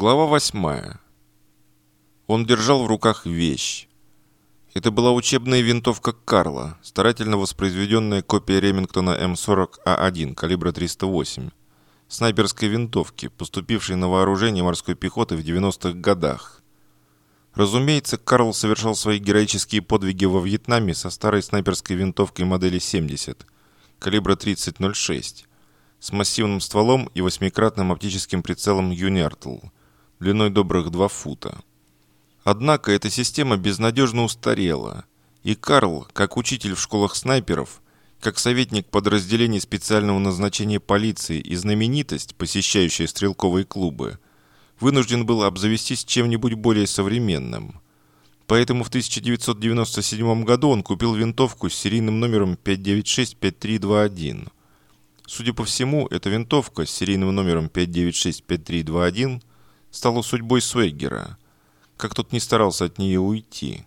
Глава восьмая. Он держал в руках вещь. Это была учебная винтовка Карла, старательно воспроизведенная копия Ремингтона М40А1 калибра 308, снайперской винтовки, поступившей на вооружение морской пехоты в 90-х годах. Разумеется, Карл совершал свои героические подвиги во Вьетнаме со старой снайперской винтовкой модели 70, калибра 30.06, с массивным стволом и восьмикратным оптическим прицелом Юнертл – длиной добрых 2 фута. Однако эта система безнадежно устарела, и Карл, как учитель в школах снайперов, как советник подразделений специального назначения полиции и знаменитость, посещающая стрелковые клубы, вынужден был обзавестись чем-нибудь более современным. Поэтому в 1997 году он купил винтовку с серийным номером 596-5321. Судя по всему, эта винтовка с серийным номером 596-5321 стала судьбой Свеггера, как тот не старался от нее уйти.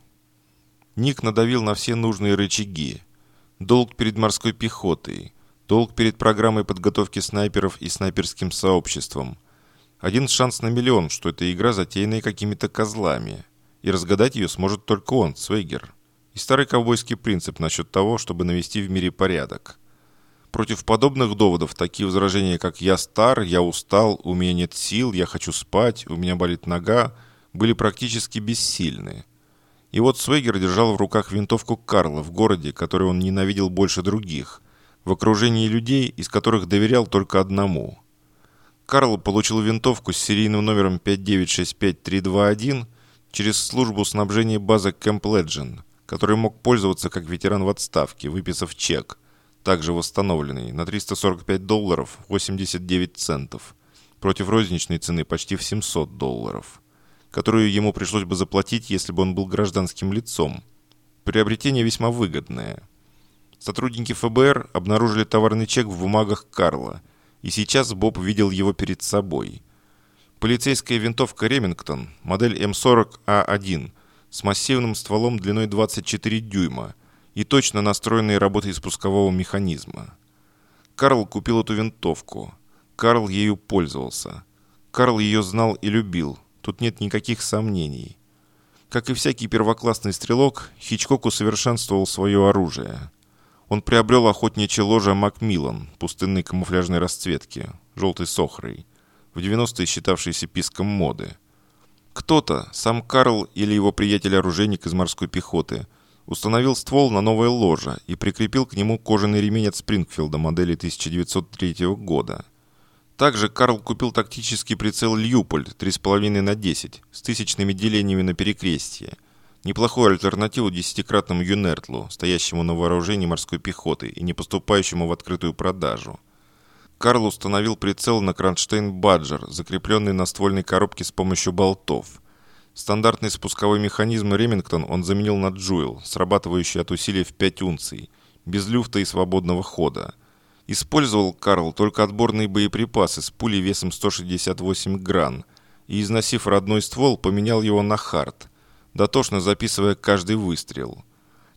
Ник надавил на все нужные рычаги. Долг перед морской пехотой, долг перед программой подготовки снайперов и снайперским сообществом. Один шанс на миллион, что эта игра затеянная какими-то козлами. И разгадать ее сможет только он, Свегер. И старый ковбойский принцип насчет того, чтобы навести в мире порядок – Против подобных доводов такие возражения, как «я стар», «я устал», «у меня нет сил», «я хочу спать», «у меня болит нога», были практически бессильны. И вот Свегер держал в руках винтовку Карла в городе, который он ненавидел больше других, в окружении людей, из которых доверял только одному. Карл получил винтовку с серийным номером 5965321 через службу снабжения базы Camp Legend, который мог пользоваться как ветеран в отставке, выписав чек – также восстановленный, на 345 долларов 89 центов, против розничной цены почти в 700 долларов, которую ему пришлось бы заплатить, если бы он был гражданским лицом. Приобретение весьма выгодное. Сотрудники ФБР обнаружили товарный чек в бумагах Карла, и сейчас Боб видел его перед собой. Полицейская винтовка «Ремингтон», модель М40А1, с массивным стволом длиной 24 дюйма – и точно настроенной работой спускового механизма. Карл купил эту винтовку. Карл ею пользовался. Карл ее знал и любил. Тут нет никаких сомнений. Как и всякий первоклассный стрелок, Хичкок усовершенствовал свое оружие. Он приобрел охотничье ложе Макмиллан пустынной камуфляжной расцветки, желтой сохрой, в 90-е считавшейся писком моды. Кто-то, сам Карл или его приятель-оружейник из морской пехоты – установил ствол на новое ложе и прикрепил к нему кожаный ремень от Спрингфилда модели 1903 года. Также Карл купил тактический прицел Льюполь 3,5 на 10 с тысячными делениями на перекрестье. Неплохую альтернативу десятикратному Юнертлу, стоящему на вооружении морской пехоты и не поступающему в открытую продажу. Карл установил прицел на кронштейн Баджер, закрепленный на ствольной коробке с помощью болтов – Стандартный спусковой механизм Ремингтон он заменил на Джуэл, срабатывающий от усилий в 5 унций, без люфта и свободного хода. Использовал Карл только отборные боеприпасы с пулей весом 168 гран и, износив родной ствол, поменял его на хард, дотошно записывая каждый выстрел.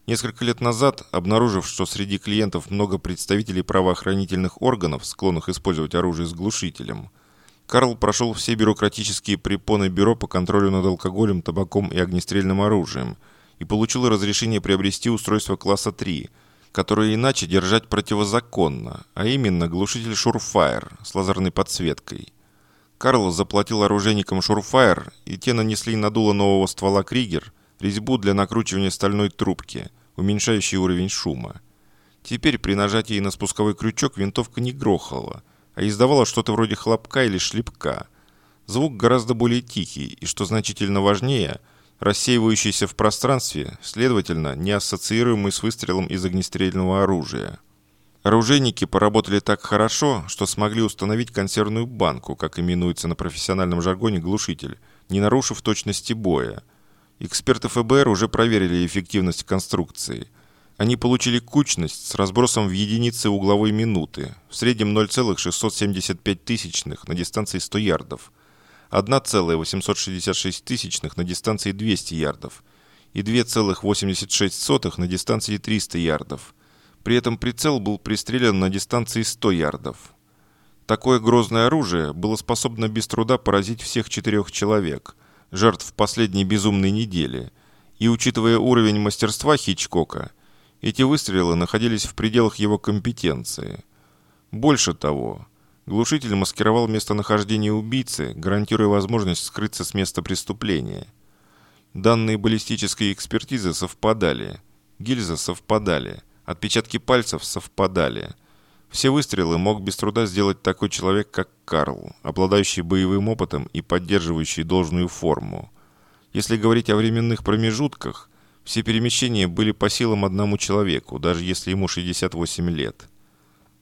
Несколько лет назад, обнаружив, что среди клиентов много представителей правоохранительных органов, склонных использовать оружие с глушителем – Карл прошел все бюрократические препоны бюро по контролю над алкоголем, табаком и огнестрельным оружием и получил разрешение приобрести устройство класса 3, которое иначе держать противозаконно, а именно глушитель Шурфайр с лазерной подсветкой. Карл заплатил оружейникам Шурфайр, и те нанесли на дуло нового ствола Кригер резьбу для накручивания стальной трубки, уменьшающей уровень шума. Теперь при нажатии на спусковой крючок винтовка не грохала – а издавала что-то вроде хлопка или шлепка. Звук гораздо более тихий и, что значительно важнее, рассеивающийся в пространстве, следовательно, не ассоциируемый с выстрелом из огнестрельного оружия. Оружейники поработали так хорошо, что смогли установить консервную банку, как именуется на профессиональном жаргоне глушитель, не нарушив точности боя. Эксперты ФБР уже проверили эффективность конструкции – они получили кучность с разбросом в единицы угловой минуты, в среднем 0,675 тысячных на дистанции 100 ярдов, 1,866 тысячных на дистанции 200 ярдов и 2,86 на дистанции 300 ярдов. При этом прицел был пристрелен на дистанции 100 ярдов. Такое грозное оружие было способно без труда поразить всех четырех человек, жертв последней безумной недели. И учитывая уровень мастерства Хичкока, эти выстрелы находились в пределах его компетенции. Больше того, глушитель маскировал местонахождение убийцы, гарантируя возможность скрыться с места преступления. Данные баллистической экспертизы совпадали, гильзы совпадали, отпечатки пальцев совпадали – все выстрелы мог без труда сделать такой человек, как Карл, обладающий боевым опытом и поддерживающий должную форму. Если говорить о временных промежутках, все перемещения были по силам одному человеку, даже если ему 68 лет.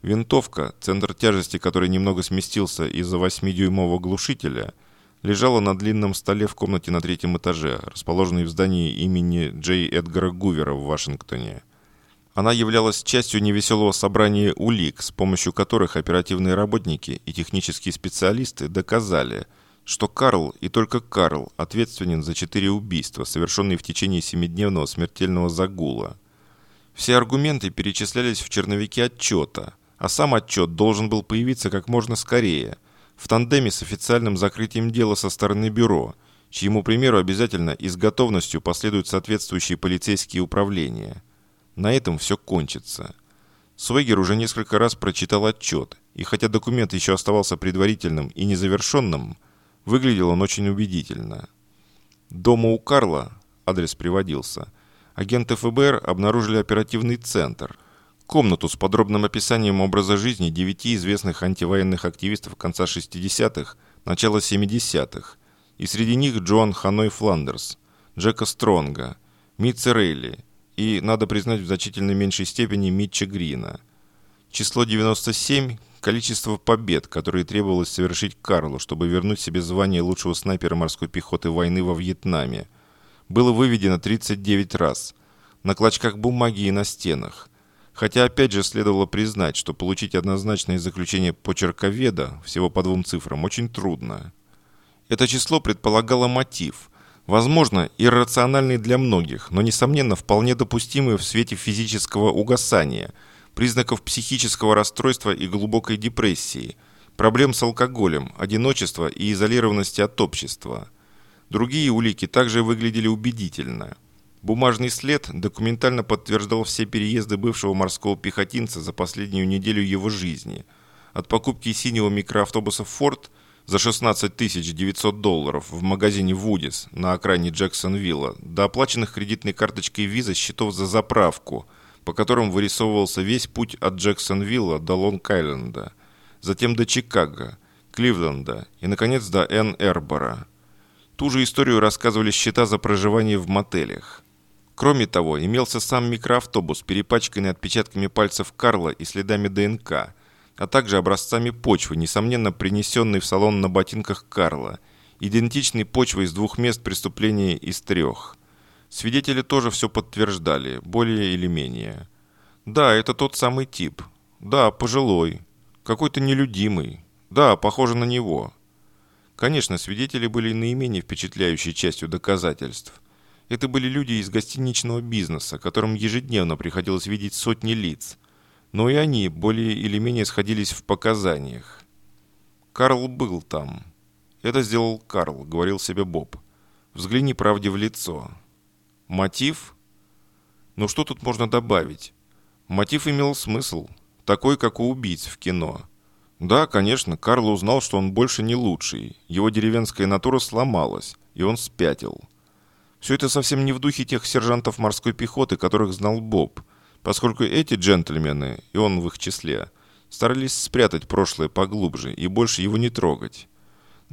Винтовка, центр тяжести которой немного сместился из-за 8-дюймового глушителя, лежала на длинном столе в комнате на третьем этаже, расположенной в здании имени Джей Эдгара Гувера в Вашингтоне. Она являлась частью невеселого собрания улик, с помощью которых оперативные работники и технические специалисты доказали, что Карл и только Карл ответственен за четыре убийства, совершенные в течение семидневного смертельного загула. Все аргументы перечислялись в черновике отчета, а сам отчет должен был появиться как можно скорее, в тандеме с официальным закрытием дела со стороны бюро, чьему примеру обязательно и с готовностью последуют соответствующие полицейские управления – на этом все кончится. Свегер уже несколько раз прочитал отчет, и хотя документ еще оставался предварительным и незавершенным, выглядел он очень убедительно. Дома у Карла, адрес приводился, агенты ФБР обнаружили оперативный центр, комнату с подробным описанием образа жизни девяти известных антивоенных активистов конца 60-х, начала 70-х, и среди них Джоан Ханой Фландерс, Джека Стронга, Митца Рейли – и, надо признать, в значительно меньшей степени Митча Грина. Число 97 – количество побед, которые требовалось совершить Карлу, чтобы вернуть себе звание лучшего снайпера морской пехоты войны во Вьетнаме. Было выведено 39 раз. На клочках бумаги и на стенах. Хотя опять же следовало признать, что получить однозначное заключение почерковеда всего по двум цифрам очень трудно. Это число предполагало мотив – Возможно, иррациональный для многих, но, несомненно, вполне допустимый в свете физического угасания, признаков психического расстройства и глубокой депрессии, проблем с алкоголем, одиночества и изолированности от общества. Другие улики также выглядели убедительно. Бумажный след документально подтверждал все переезды бывшего морского пехотинца за последнюю неделю его жизни. От покупки синего микроавтобуса «Форд» за 16 900 долларов в магазине «Вудис» на окраине Джексонвилла до оплаченных кредитной карточкой виза счетов за заправку, по которым вырисовывался весь путь от Джексонвилла до Лонг-Айленда, затем до Чикаго, Кливленда и, наконец, до Энн-Эрбора. Ту же историю рассказывали счета за проживание в мотелях. Кроме того, имелся сам микроавтобус, перепачканный отпечатками пальцев Карла и следами ДНК – а также образцами почвы, несомненно принесенной в салон на ботинках Карла, идентичной почвой из двух мест преступления из трех. Свидетели тоже все подтверждали, более или менее. Да, это тот самый тип. Да, пожилой. Какой-то нелюдимый. Да, похоже на него. Конечно, свидетели были наименее впечатляющей частью доказательств. Это были люди из гостиничного бизнеса, которым ежедневно приходилось видеть сотни лиц – но и они более или менее сходились в показаниях. Карл был там. Это сделал Карл, говорил себе Боб. Взгляни правде в лицо. Мотив? Ну что тут можно добавить? Мотив имел смысл, такой, как у убийц в кино. Да, конечно, Карл узнал, что он больше не лучший. Его деревенская натура сломалась, и он спятил. Все это совсем не в духе тех сержантов морской пехоты, которых знал Боб – поскольку эти джентльмены, и он в их числе, старались спрятать прошлое поглубже и больше его не трогать.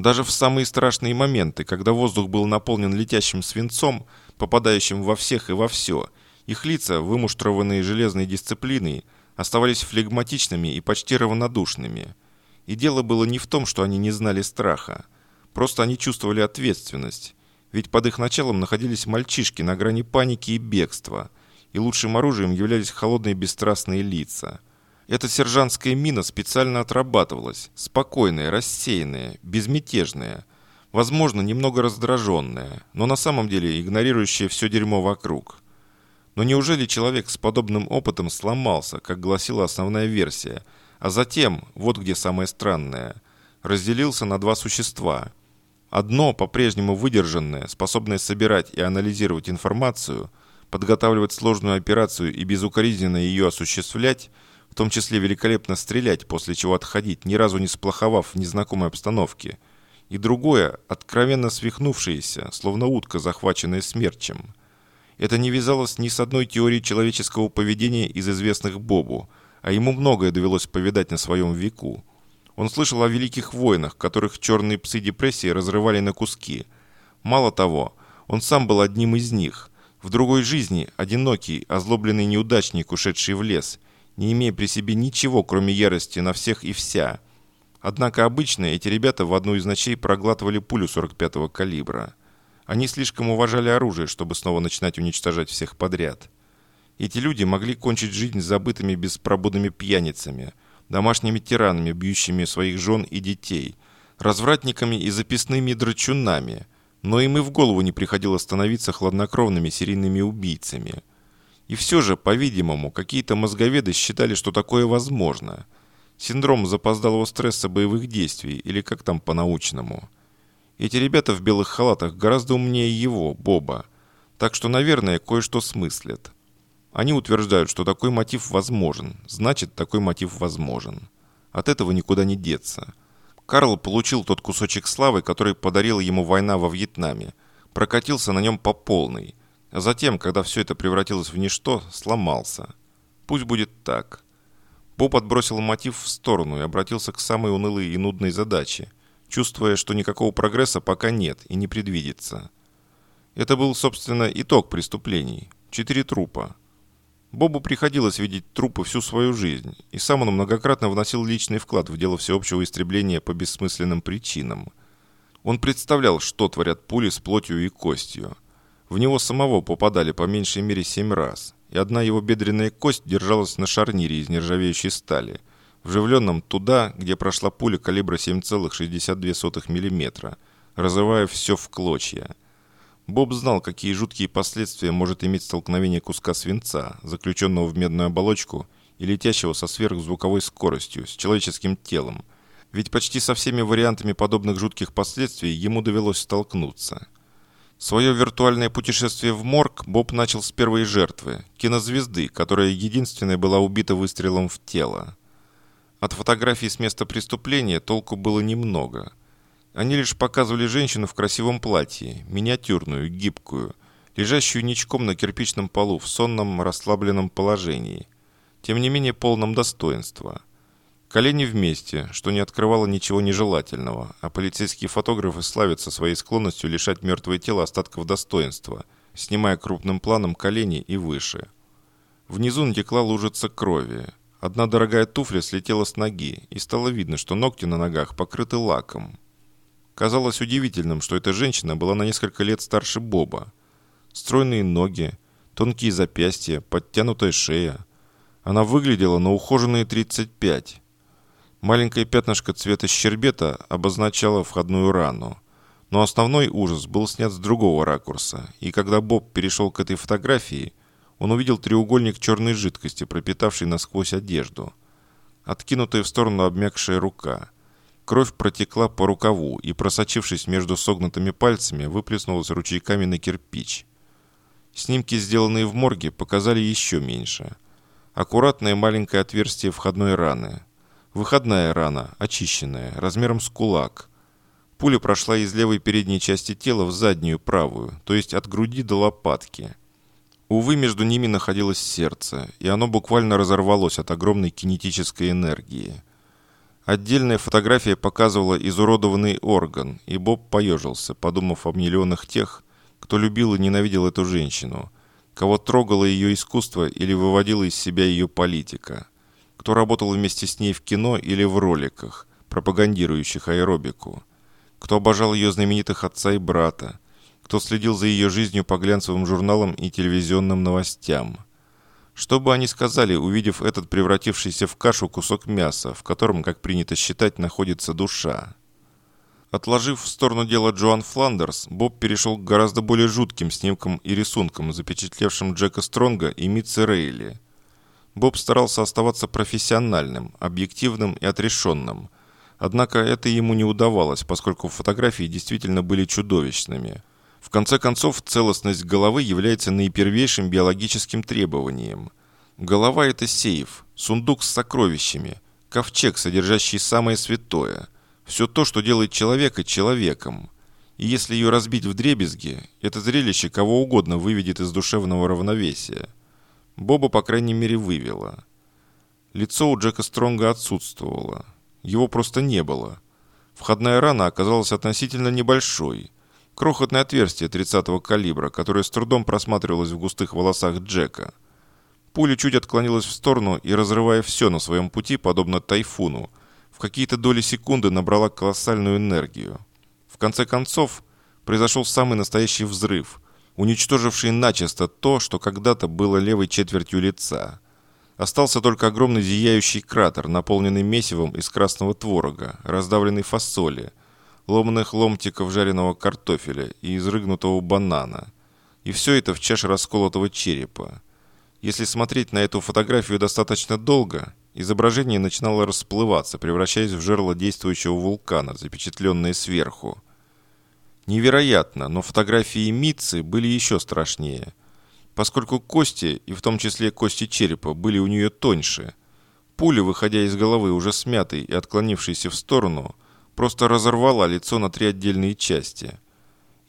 Даже в самые страшные моменты, когда воздух был наполнен летящим свинцом, попадающим во всех и во все, их лица, вымуштрованные железной дисциплиной, оставались флегматичными и почти равнодушными. И дело было не в том, что они не знали страха. Просто они чувствовали ответственность. Ведь под их началом находились мальчишки на грани паники и бегства – и лучшим оружием являлись холодные бесстрастные лица. Эта сержантская мина специально отрабатывалась, спокойная, рассеянная, безмятежная, возможно, немного раздраженная, но на самом деле игнорирующая все дерьмо вокруг. Но неужели человек с подобным опытом сломался, как гласила основная версия, А затем, вот где самое странное, разделился на два существа. Одно, по-прежнему выдержанное, способное собирать и анализировать информацию, подготавливать сложную операцию и безукоризненно ее осуществлять, в том числе великолепно стрелять, после чего отходить, ни разу не сплоховав в незнакомой обстановке. И другое, откровенно свихнувшееся, словно утка, захваченная смерчем. Это не вязалось ни с одной теорией человеческого поведения из известных Бобу – а ему многое довелось повидать на своем веку. Он слышал о великих войнах, которых черные псы депрессии разрывали на куски. Мало того, он сам был одним из них. В другой жизни одинокий, озлобленный неудачник, ушедший в лес, не имея при себе ничего, кроме ярости на всех и вся. Однако обычно эти ребята в одну из ночей проглатывали пулю 45-го калибра. Они слишком уважали оружие, чтобы снова начинать уничтожать всех подряд. Эти люди могли кончить жизнь забытыми беспробудными пьяницами, домашними тиранами, бьющими своих жен и детей, развратниками и записными драчунами, но им и в голову не приходило становиться хладнокровными серийными убийцами. И все же, по-видимому, какие-то мозговеды считали, что такое возможно. Синдром запоздалого стресса боевых действий, или как там по-научному. Эти ребята в белых халатах гораздо умнее его, Боба, так что, наверное, кое-что смыслят. Они утверждают, что такой мотив возможен, значит, такой мотив возможен. От этого никуда не деться. Карл получил тот кусочек славы, который подарила ему война во Вьетнаме, прокатился на нем по полной, а затем, когда все это превратилось в ничто, сломался. Пусть будет так. Боб отбросил мотив в сторону и обратился к самой унылой и нудной задаче, чувствуя, что никакого прогресса пока нет и не предвидится. Это был, собственно, итог преступлений. Четыре трупа. Бобу приходилось видеть трупы всю свою жизнь, и сам он многократно вносил личный вклад в дело всеобщего истребления по бессмысленным причинам. Он представлял, что творят пули с плотью и костью. В него самого попадали по меньшей мере семь раз, и одна его бедренная кость держалась на шарнире из нержавеющей стали, вживленном туда, где прошла пуля калибра 7,62 мм, разрывая все в клочья. Боб знал, какие жуткие последствия может иметь столкновение куска свинца, заключенного в медную оболочку и летящего со сверхзвуковой скоростью, с человеческим телом. Ведь почти со всеми вариантами подобных жутких последствий ему довелось столкнуться. Свое виртуальное путешествие в морг Боб начал с первой жертвы, кинозвезды, которая единственная была убита выстрелом в тело. От фотографий с места преступления толку было немного – они лишь показывали женщину в красивом платье, миниатюрную, гибкую, лежащую ничком на кирпичном полу в сонном, расслабленном положении, тем не менее полном достоинства. Колени вместе, что не открывало ничего нежелательного, а полицейские фотографы славятся своей склонностью лишать мертвое тело остатков достоинства, снимая крупным планом колени и выше. Внизу натекла лужица крови. Одна дорогая туфля слетела с ноги, и стало видно, что ногти на ногах покрыты лаком. Казалось удивительным, что эта женщина была на несколько лет старше Боба. Стройные ноги, тонкие запястья, подтянутая шея. Она выглядела на ухоженные 35. Маленькое пятнышко цвета щербета обозначало входную рану. Но основной ужас был снят с другого ракурса, и когда Боб перешел к этой фотографии, он увидел треугольник черной жидкости, пропитавший насквозь одежду. Откинутая в сторону обмякшая рука – Кровь протекла по рукаву и, просочившись между согнутыми пальцами, выплеснулась ручейками на кирпич. Снимки, сделанные в морге, показали еще меньше. Аккуратное маленькое отверстие входной раны. Выходная рана, очищенная, размером с кулак. Пуля прошла из левой передней части тела в заднюю правую, то есть от груди до лопатки. Увы, между ними находилось сердце, и оно буквально разорвалось от огромной кинетической энергии – Отдельная фотография показывала изуродованный орган, и Боб поежился, подумав о миллионах тех, кто любил и ненавидел эту женщину, кого трогало ее искусство или выводила из себя ее политика, кто работал вместе с ней в кино или в роликах, пропагандирующих аэробику, кто обожал ее знаменитых отца и брата, кто следил за ее жизнью по глянцевым журналам и телевизионным новостям – что бы они сказали, увидев этот превратившийся в кашу кусок мяса, в котором, как принято считать, находится душа? Отложив в сторону дела Джоан Фландерс, Боб перешел к гораздо более жутким снимкам и рисункам, запечатлевшим Джека Стронга и Митси Рейли. Боб старался оставаться профессиональным, объективным и отрешенным. Однако это ему не удавалось, поскольку фотографии действительно были чудовищными. В конце концов, целостность головы является наипервейшим биологическим требованием. Голова – это сейф, сундук с сокровищами, ковчег, содержащий самое святое. Все то, что делает человека человеком. И если ее разбить в дребезги, это зрелище кого угодно выведет из душевного равновесия – Боба, по крайней мере, вывела. Лицо у Джека Стронга отсутствовало. Его просто не было. Входная рана оказалась относительно небольшой. Крохотное отверстие 30-го калибра, которое с трудом просматривалось в густых волосах Джека. Пуля чуть отклонилась в сторону и, разрывая все на своем пути, подобно тайфуну, в какие-то доли секунды набрала колоссальную энергию. В конце концов, произошел самый настоящий взрыв – уничтоживший начисто то, что когда-то было левой четвертью лица. Остался только огромный зияющий кратер, наполненный месивом из красного творога, раздавленной фасоли, ломаных ломтиков жареного картофеля и изрыгнутого банана. И все это в чаше расколотого черепа. Если смотреть на эту фотографию достаточно долго, изображение начинало расплываться, превращаясь в жерло действующего вулкана, запечатленное сверху. Невероятно, но фотографии Митцы были еще страшнее. Поскольку кости, и в том числе кости черепа, были у нее тоньше, пуля, выходя из головы уже смятой и отклонившейся в сторону, просто разорвала лицо на три отдельные части.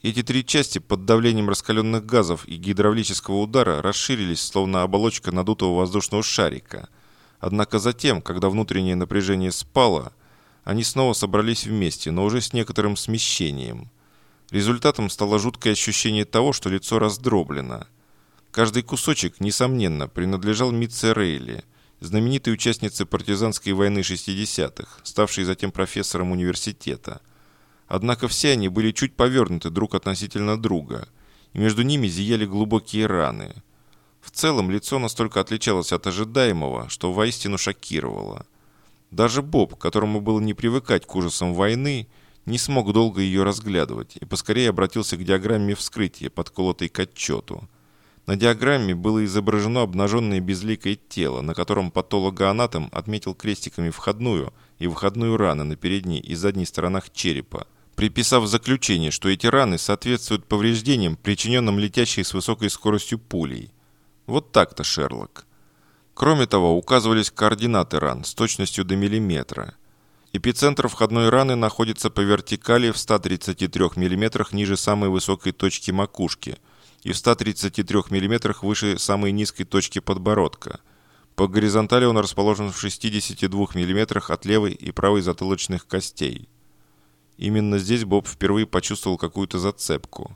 Эти три части под давлением раскаленных газов и гидравлического удара расширились, словно оболочка надутого воздушного шарика. Однако затем, когда внутреннее напряжение спало, они снова собрались вместе, но уже с некоторым смещением – Результатом стало жуткое ощущение того, что лицо раздроблено. Каждый кусочек, несомненно, принадлежал Митце Рейли, знаменитой участнице партизанской войны 60-х, ставшей затем профессором университета. Однако все они были чуть повернуты друг относительно друга, и между ними зияли глубокие раны. В целом лицо настолько отличалось от ожидаемого, что воистину шокировало. Даже Боб, которому было не привыкать к ужасам войны, не смог долго ее разглядывать и поскорее обратился к диаграмме вскрытия, подколотой к отчету. На диаграмме было изображено обнаженное безликое тело, на котором патологоанатом отметил крестиками входную и выходную раны на передней и задней сторонах черепа, приписав заключение, что эти раны соответствуют повреждениям, причиненным летящей с высокой скоростью пулей. Вот так-то, Шерлок. Кроме того, указывались координаты ран с точностью до миллиметра – Эпицентр входной раны находится по вертикали в 133 мм ниже самой высокой точки макушки и в 133 мм выше самой низкой точки подбородка. По горизонтали он расположен в 62 мм от левой и правой затылочных костей. Именно здесь Боб впервые почувствовал какую-то зацепку.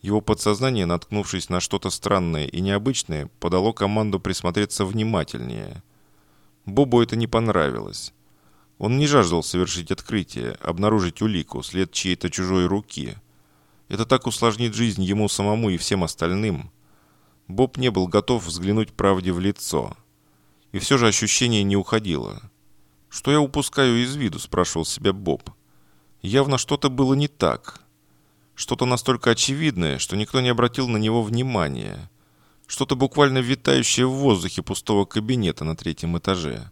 Его подсознание, наткнувшись на что-то странное и необычное, подало команду присмотреться внимательнее. Бобу это не понравилось. Он не жаждал совершить открытие, обнаружить улику, след чьей-то чужой руки. Это так усложнит жизнь ему самому и всем остальным. Боб не был готов взглянуть правде в лицо. И все же ощущение не уходило. «Что я упускаю из виду?» – спрашивал себя Боб. Явно что-то было не так. Что-то настолько очевидное, что никто не обратил на него внимания. Что-то буквально витающее в воздухе пустого кабинета на третьем этаже.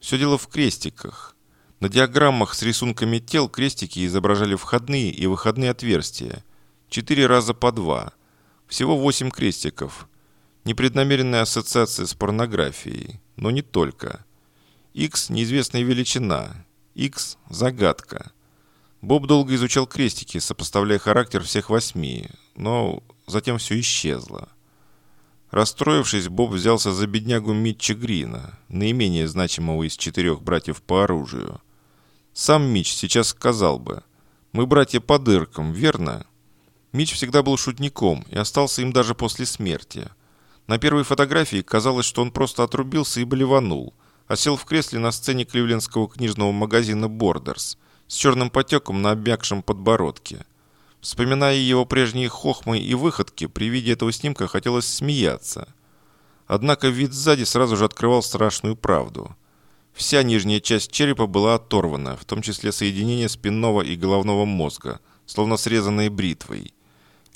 Все дело в крестиках. На диаграммах с рисунками тел крестики изображали входные и выходные отверстия. Четыре раза по два. Всего восемь крестиков. Непреднамеренная ассоциация с порнографией. Но не только. X – неизвестная величина. X – загадка. Боб долго изучал крестики, сопоставляя характер всех восьми, но затем все исчезло. Расстроившись, Боб взялся за беднягу Митча Грина, наименее значимого из четырех братьев по оружию. Сам Митч сейчас сказал бы, «Мы братья по дыркам, верно?» Митч всегда был шутником и остался им даже после смерти. На первой фотографии казалось, что он просто отрубился и болеванул, а сел в кресле на сцене кливлендского книжного магазина «Бордерс» с черным потеком на обмякшем подбородке – Вспоминая его прежние хохмы и выходки, при виде этого снимка хотелось смеяться. Однако вид сзади сразу же открывал страшную правду. Вся нижняя часть черепа была оторвана, в том числе соединение спинного и головного мозга, словно срезанные бритвой.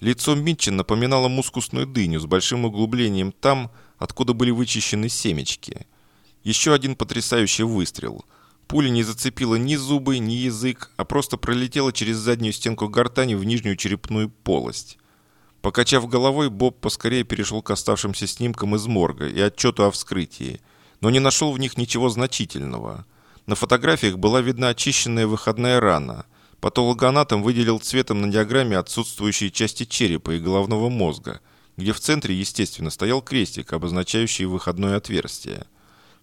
Лицо Митча напоминало мускусную дыню с большим углублением там, откуда были вычищены семечки. Еще один потрясающий выстрел. Пуля не зацепила ни зубы, ни язык, а просто пролетела через заднюю стенку гортани в нижнюю черепную полость. Покачав головой, Боб поскорее перешел к оставшимся снимкам из морга и отчету о вскрытии, но не нашел в них ничего значительного. На фотографиях была видна очищенная выходная рана. Патологоанатом выделил цветом на диаграмме отсутствующие части черепа и головного мозга, где в центре, естественно, стоял крестик, обозначающий выходное отверстие.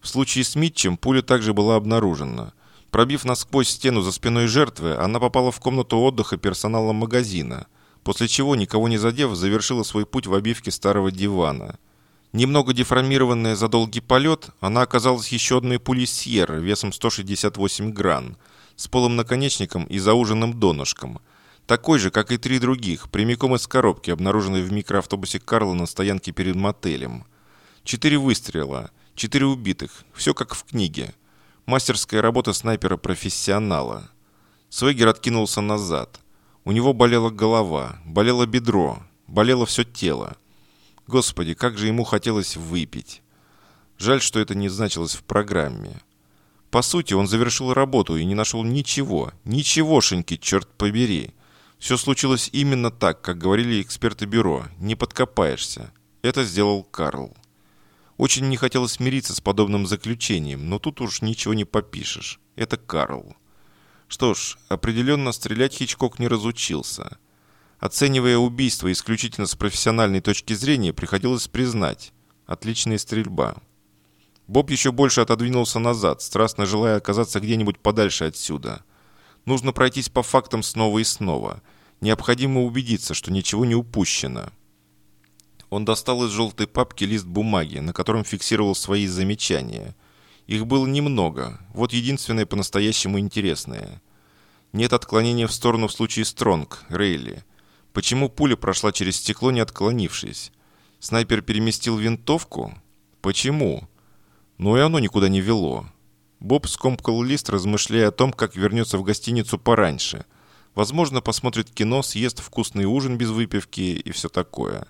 В случае с Митчем пуля также была обнаружена. Пробив насквозь стену за спиной жертвы, она попала в комнату отдыха персонала магазина, после чего, никого не задев, завершила свой путь в обивке старого дивана – Немного деформированная за долгий полет, она оказалась еще одной пулей Сьерра весом 168 гран, с полым наконечником и зауженным донышком. Такой же, как и три других, прямиком из коробки, обнаруженной в микроавтобусе Карла на стоянке перед мотелем. Четыре выстрела, четыре убитых, все как в книге. Мастерская работа снайпера-профессионала. Свегер откинулся назад. У него болела голова, болело бедро, болело все тело. Господи, как же ему хотелось выпить. Жаль, что это не значилось в программе. По сути, он завершил работу и не нашел ничего, ничегошеньки, черт побери. Все случилось именно так, как говорили эксперты бюро, не подкопаешься. Это сделал Карл. Очень не хотелось смириться с подобным заключением, но тут уж ничего не попишешь. Это Карл. Что ж, определенно стрелять Хичкок не разучился. Оценивая убийство исключительно с профессиональной точки зрения, приходилось признать – отличная стрельба. Боб еще больше отодвинулся назад, страстно желая оказаться где-нибудь подальше отсюда. Нужно пройтись по фактам снова и снова. Необходимо убедиться, что ничего не упущено. Он достал из желтой папки лист бумаги, на котором фиксировал свои замечания. Их было немного, вот единственное по-настоящему интересное. Нет отклонения в сторону в случае Стронг, Рейли. Почему пуля прошла через стекло, не отклонившись? Снайпер переместил винтовку? Почему? Но и оно никуда не вело. Боб скомкал лист, размышляя о том, как вернется в гостиницу пораньше. Возможно, посмотрит кино, съест вкусный ужин без выпивки и все такое.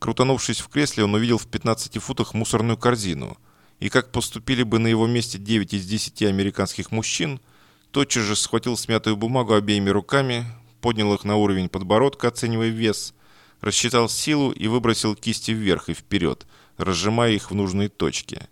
Крутанувшись в кресле, он увидел в 15 футах мусорную корзину. И как поступили бы на его месте 9 из 10 американских мужчин, тотчас же схватил смятую бумагу обеими руками, поднял их на уровень подбородка, оценивая вес, рассчитал силу и выбросил кисти вверх и вперед, разжимая их в нужные точки.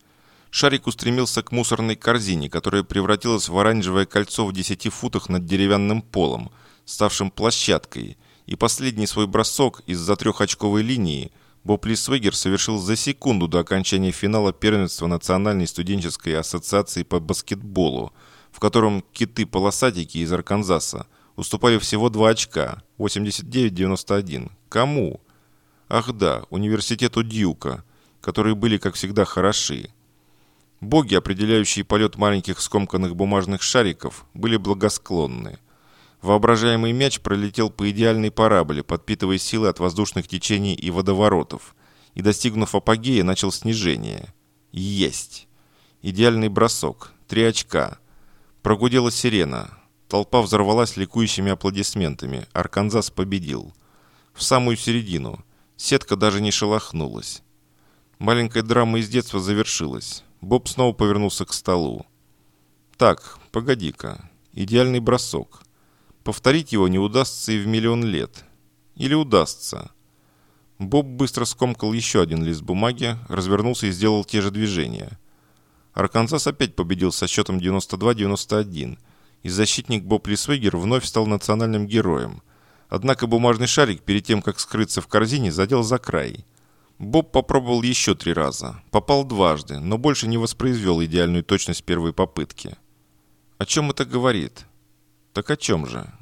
Шарик устремился к мусорной корзине, которая превратилась в оранжевое кольцо в 10 футах над деревянным полом, ставшим площадкой, и последний свой бросок из-за трехочковой линии Боб Лисвегер совершил за секунду до окончания финала первенства Национальной студенческой ассоциации по баскетболу, в котором киты-полосатики из Арканзаса – уступали всего 2 очка, 89-91. Кому? Ах да, университету Дьюка, которые были, как всегда, хороши. Боги, определяющие полет маленьких скомканных бумажных шариков, были благосклонны. Воображаемый мяч пролетел по идеальной параболе, подпитывая силы от воздушных течений и водоворотов, и, достигнув апогея, начал снижение. Есть! Идеальный бросок. Три очка. Прогудела сирена. Толпа взорвалась ликующими аплодисментами. Арканзас победил. В самую середину. Сетка даже не шелохнулась. Маленькая драма из детства завершилась. Боб снова повернулся к столу. «Так, погоди-ка. Идеальный бросок. Повторить его не удастся и в миллион лет. Или удастся?» Боб быстро скомкал еще один лист бумаги, развернулся и сделал те же движения. Арканзас опять победил со счетом 92-91, и защитник Боб Лисвегер вновь стал национальным героем. Однако бумажный шарик перед тем, как скрыться в корзине, задел за край. Боб попробовал еще три раза. Попал дважды, но больше не воспроизвел идеальную точность первой попытки. О чем это говорит? Так о чем же?